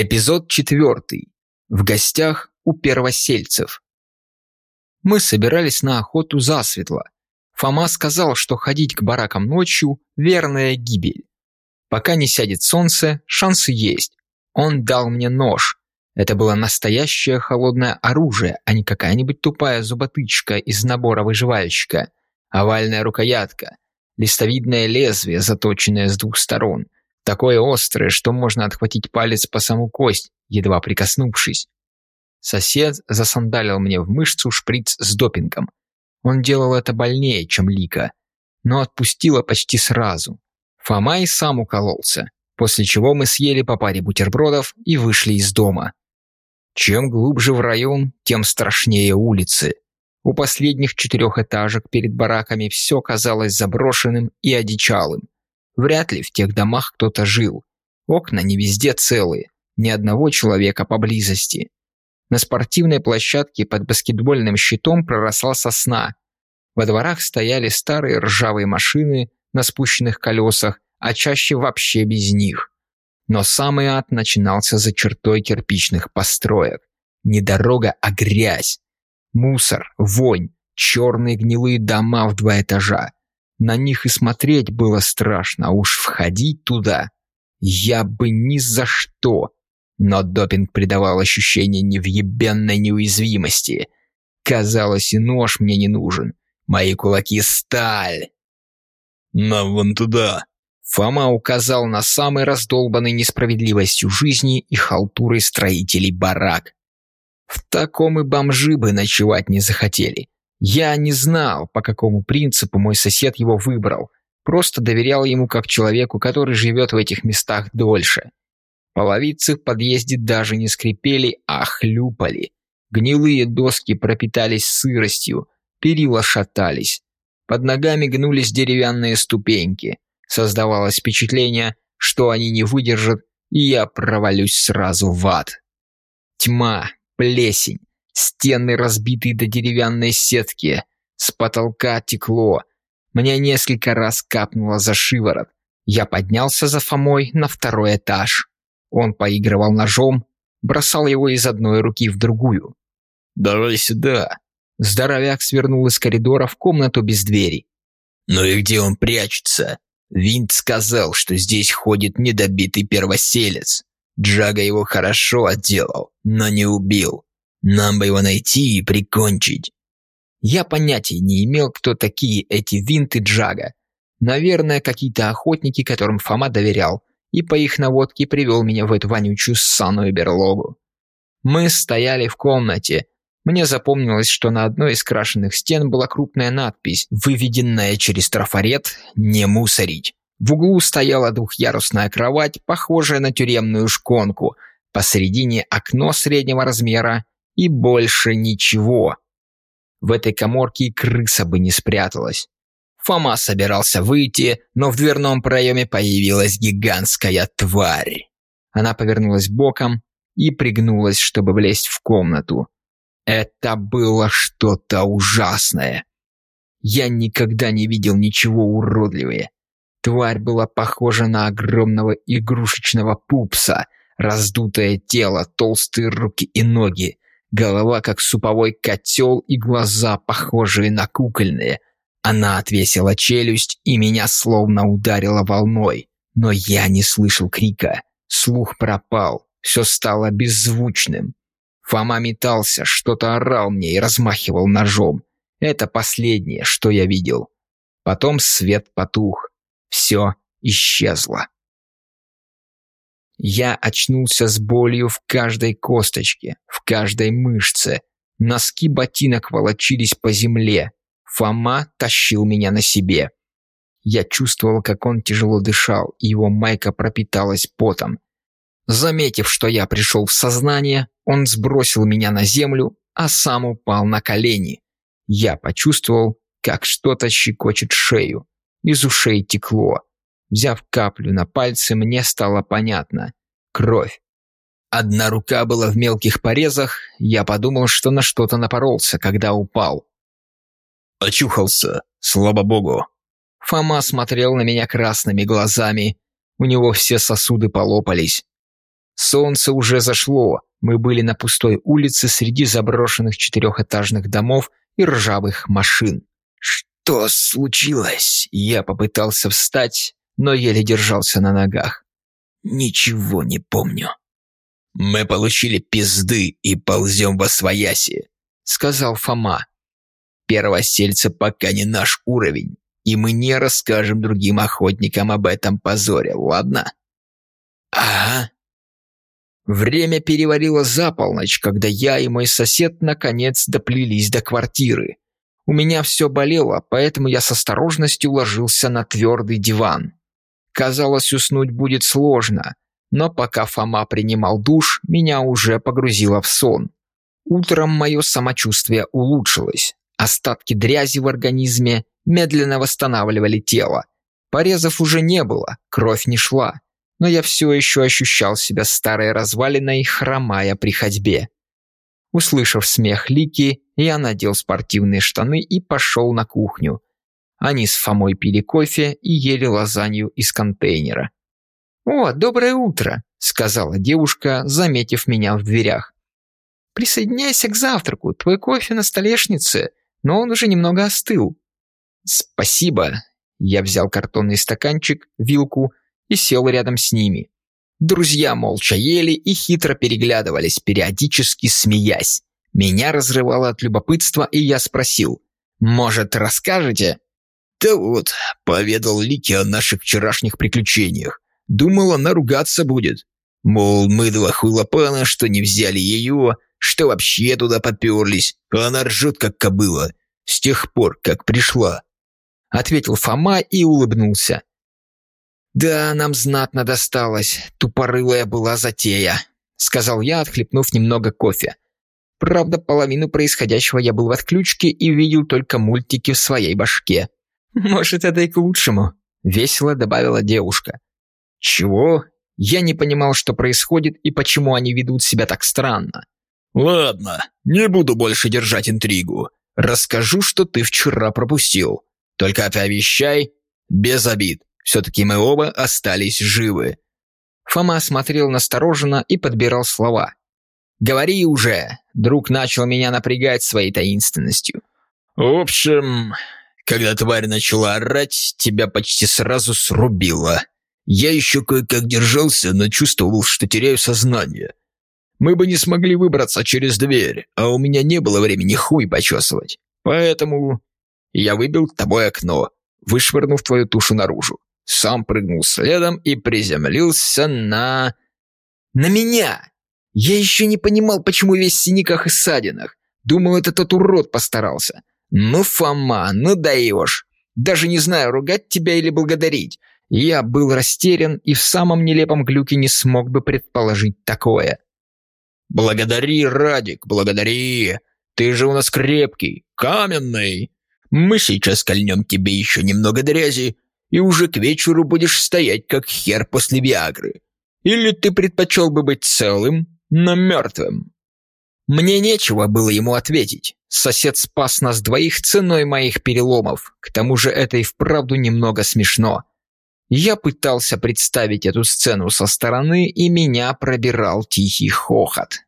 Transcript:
Эпизод четвертый. В гостях у первосельцев. Мы собирались на охоту засветло. Фома сказал, что ходить к баракам ночью – верная гибель. Пока не сядет солнце, шансы есть. Он дал мне нож. Это было настоящее холодное оружие, а не какая-нибудь тупая зуботычка из набора выживальщика. Овальная рукоятка, листовидное лезвие, заточенное с двух сторон – Такое острое, что можно отхватить палец по саму кость, едва прикоснувшись. Сосед засандалил мне в мышцу шприц с допингом. Он делал это больнее, чем Лика, но отпустила почти сразу. Фома и сам укололся, после чего мы съели по паре бутербродов и вышли из дома. Чем глубже в район, тем страшнее улицы. У последних четырех этажек перед бараками все казалось заброшенным и одичалым. Вряд ли в тех домах кто-то жил. Окна не везде целые, ни одного человека поблизости. На спортивной площадке под баскетбольным щитом проросла сосна. Во дворах стояли старые ржавые машины на спущенных колесах, а чаще вообще без них. Но самый ад начинался за чертой кирпичных построек. Не дорога, а грязь. Мусор, вонь, черные гнилые дома в два этажа. На них и смотреть было страшно, а уж входить туда я бы ни за что. Но допинг придавал ощущение невъебенной неуязвимости. Казалось, и нож мне не нужен. Мои кулаки сталь. «Нам вон туда!» Фома указал на самый раздолбанный несправедливостью жизни и халтурой строителей барак. В таком и бомжи бы ночевать не захотели. Я не знал, по какому принципу мой сосед его выбрал, просто доверял ему как человеку, который живет в этих местах дольше. Половицы в подъезде даже не скрипели, а хлюпали. Гнилые доски пропитались сыростью, перила шатались. Под ногами гнулись деревянные ступеньки. Создавалось впечатление, что они не выдержат, и я провалюсь сразу в ад. Тьма, плесень, Стены разбиты до деревянной сетки. С потолка текло. Мне несколько раз капнуло за шиворот. Я поднялся за Фомой на второй этаж. Он поигрывал ножом, бросал его из одной руки в другую. «Давай сюда!» Здоровяк свернул из коридора в комнату без двери. «Ну и где он прячется?» Винт сказал, что здесь ходит недобитый первоселец. Джага его хорошо отделал, но не убил. Нам бы его найти и прикончить. Я понятия не имел, кто такие эти винты Джага. Наверное, какие-то охотники, которым Фома доверял, и по их наводке привел меня в эту вонючую ссаную берлогу. Мы стояли в комнате. Мне запомнилось, что на одной из крашенных стен была крупная надпись, выведенная через трафарет «Не мусорить». В углу стояла двухъярусная кровать, похожая на тюремную шконку. Посередине окно среднего размера и больше ничего. В этой коморке и крыса бы не спряталась. Фома собирался выйти, но в дверном проеме появилась гигантская тварь. Она повернулась боком и пригнулась, чтобы влезть в комнату. Это было что-то ужасное. Я никогда не видел ничего уродливее. Тварь была похожа на огромного игрушечного пупса, раздутое тело, толстые руки и ноги, голова как суповой котел и глаза, похожие на кукольные. Она отвесила челюсть и меня словно ударила волной. Но я не слышал крика. Слух пропал. Все стало беззвучным. Фома метался, что-то орал мне и размахивал ножом. Это последнее, что я видел. Потом свет потух. Все исчезло. Я очнулся с болью в каждой косточке, в каждой мышце. Носки ботинок волочились по земле. Фома тащил меня на себе. Я чувствовал, как он тяжело дышал, и его майка пропиталась потом. Заметив, что я пришел в сознание, он сбросил меня на землю, а сам упал на колени. Я почувствовал, как что-то щекочет шею. Из ушей текло. Взяв каплю на пальцы, мне стало понятно. Кровь. Одна рука была в мелких порезах, я подумал, что на что-то напоролся, когда упал. Очухался, слава богу. Фома смотрел на меня красными глазами. У него все сосуды полопались. Солнце уже зашло, мы были на пустой улице среди заброшенных четырехэтажных домов и ржавых машин. «Что случилось?» Я попытался встать, но еле держался на ногах. «Ничего не помню». «Мы получили пизды и ползем во свояси», — сказал Фома. «Первосельцы пока не наш уровень, и мы не расскажем другим охотникам об этом позоре, ладно?» «Ага». Время переварило за полночь, когда я и мой сосед наконец доплелись до квартиры. У меня все болело, поэтому я с осторожностью ложился на твердый диван. Казалось, уснуть будет сложно, но пока Фома принимал душ, меня уже погрузило в сон. Утром мое самочувствие улучшилось. Остатки дрязи в организме медленно восстанавливали тело. Порезов уже не было, кровь не шла, но я все еще ощущал себя старой развалиной, хромая при ходьбе. Услышав смех Лики, я надел спортивные штаны и пошел на кухню. Они с Фомой пили кофе и ели лазанью из контейнера. «О, доброе утро!» – сказала девушка, заметив меня в дверях. «Присоединяйся к завтраку, твой кофе на столешнице, но он уже немного остыл». «Спасибо!» Я взял картонный стаканчик, вилку и сел рядом с ними. Друзья молча ели и хитро переглядывались, периодически смеясь. Меня разрывало от любопытства, и я спросил, «Может, расскажете?» «Да вот», — поведал Лики о наших вчерашних приключениях. Думал, она ругаться будет. Мол, мы два хуйлопана, что не взяли ее, что вообще туда поперлись, а она ржет, как кобыла, с тех пор, как пришла. Ответил Фома и улыбнулся. «Да, нам знатно досталось. Тупорылая была затея», — сказал я, отхлепнув немного кофе. Правда, половину происходящего я был в отключке и видел только мультики в своей башке. «Может, это и к лучшему», — весело добавила девушка. «Чего?» Я не понимал, что происходит и почему они ведут себя так странно. «Ладно, не буду больше держать интригу. Расскажу, что ты вчера пропустил. Только пообещай, без обид. Все-таки мы оба остались живы». Фома смотрел настороженно и подбирал слова. «Говори уже!» Друг начал меня напрягать своей таинственностью. «В общем, когда тварь начала орать, тебя почти сразу срубило. Я еще кое-как держался, но чувствовал, что теряю сознание. Мы бы не смогли выбраться через дверь, а у меня не было времени хуй почесывать. Поэтому я выбил тобой окно, вышвырнув твою тушу наружу сам прыгнул следом и приземлился на... На меня! Я еще не понимал, почему весь в синяках и ссадинах. Думал, это тот урод постарался. Ну, Фома, ну даешь. Даже не знаю, ругать тебя или благодарить. Я был растерян и в самом нелепом глюке не смог бы предположить такое. «Благодари, Радик, благодари! Ты же у нас крепкий, каменный! Мы сейчас кольнем тебе еще немного дрязи, и уже к вечеру будешь стоять, как хер после Виагры. Или ты предпочел бы быть целым, но мертвым?» Мне нечего было ему ответить. Сосед спас нас двоих ценой моих переломов. К тому же это и вправду немного смешно. Я пытался представить эту сцену со стороны, и меня пробирал тихий хохот.